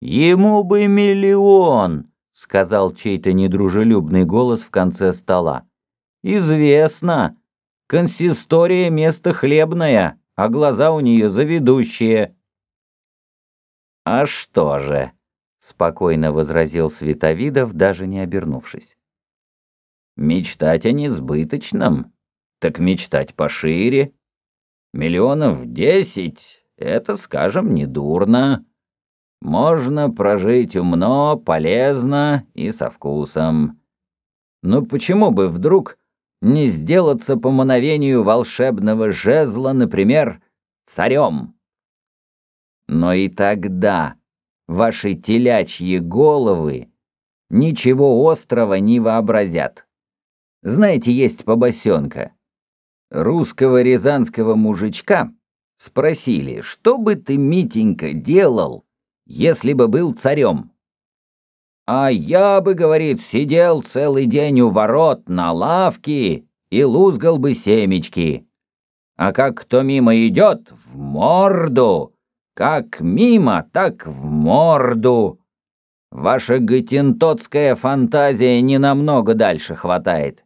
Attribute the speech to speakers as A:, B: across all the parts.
A: Ему бы миллион, сказал чей-то недружелюбный голос в конце стола. Известно. Консистория место хлебное, а глаза у нее заведущие. А что же? спокойно возразил Световидов, даже не обернувшись. Мечтать о несбыточном, так мечтать пошире. Миллионов десять — это, скажем, недурно. Можно прожить умно, полезно и со вкусом. Но почему бы вдруг не сделаться по мановению волшебного жезла, например, царем? Но и тогда ваши телячьи головы ничего острого не вообразят. Знаете, есть побосенка. Русского рязанского мужичка спросили, что бы ты, Митенька, делал, если бы был царем? А я бы, говорит, сидел целый день у ворот на лавке и лузгал бы семечки. А как кто мимо идет, в морду. Как мимо, так в морду. Ваша гатентотская фантазия не намного дальше хватает.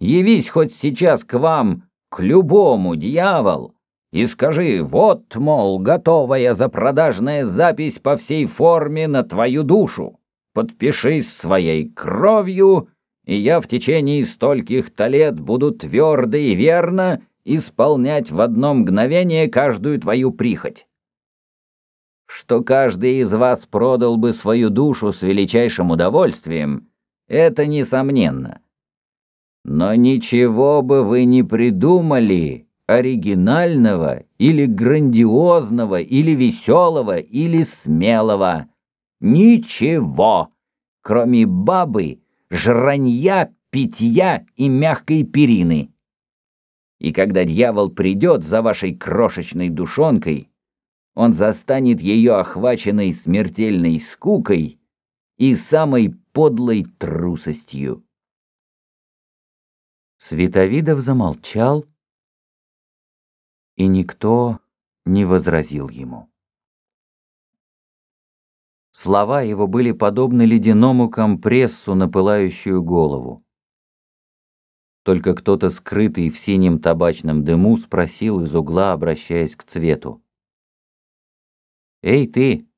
A: Явись хоть сейчас к вам, к любому дьявол, и скажи, вот, мол, готовая запродажная запись по всей форме на твою душу. Подпишись своей кровью, и я в течение стольких-то лет буду твердо и верно исполнять в одно мгновение каждую твою прихоть. Что каждый из вас продал бы свою душу с величайшим удовольствием, это несомненно. Но ничего бы вы не придумали оригинального или грандиозного или веселого или смелого. Ничего, кроме бабы, жранья, питья и мягкой перины. И когда дьявол придет за вашей крошечной душонкой, он застанет ее охваченной смертельной скукой и самой подлой трусостью.
B: Световидов замолчал, и никто не возразил ему. Слова его были подобны ледяному компрессу на пылающую голову. Только кто-то, скрытый в синем табачном дыму, спросил из угла, обращаясь к цвету. «Эй ты,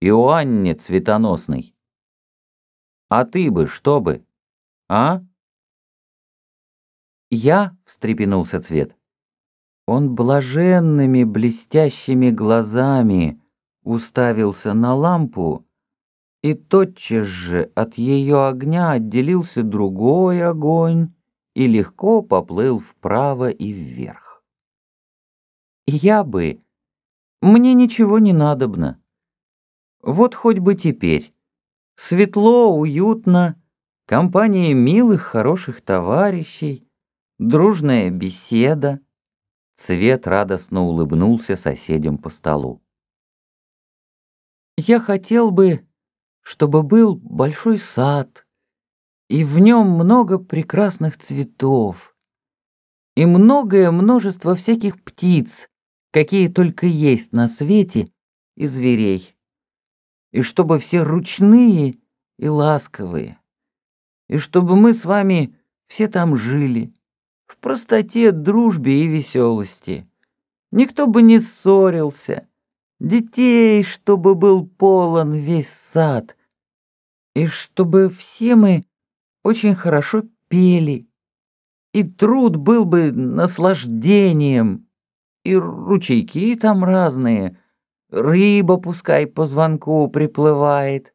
B: Иоанне цветоносный, а ты бы что бы, а?» «Я?» — встрепенулся Цвет. Он блаженными блестящими глазами уставился на лампу, и тотчас же от ее огня отделился другой огонь и легко поплыл вправо и вверх. «Я бы... Мне ничего не надобно. Вот хоть бы теперь. Светло, уютно, компания милых, хороших товарищей, дружная беседа. Цвет радостно улыбнулся соседям по столу. Я хотел бы, чтобы был большой сад, и в нем много прекрасных цветов, и многое множество всяких птиц, какие только есть на свете, и зверей, и чтобы все ручные и ласковые, и чтобы мы с вами все там жили, в простоте, дружбе и веселости. Никто бы не ссорился, детей, чтобы был полон весь сад, и чтобы все мы очень хорошо пели, и труд был бы наслаждением, и ручейки там разные, рыба пускай по звонку приплывает,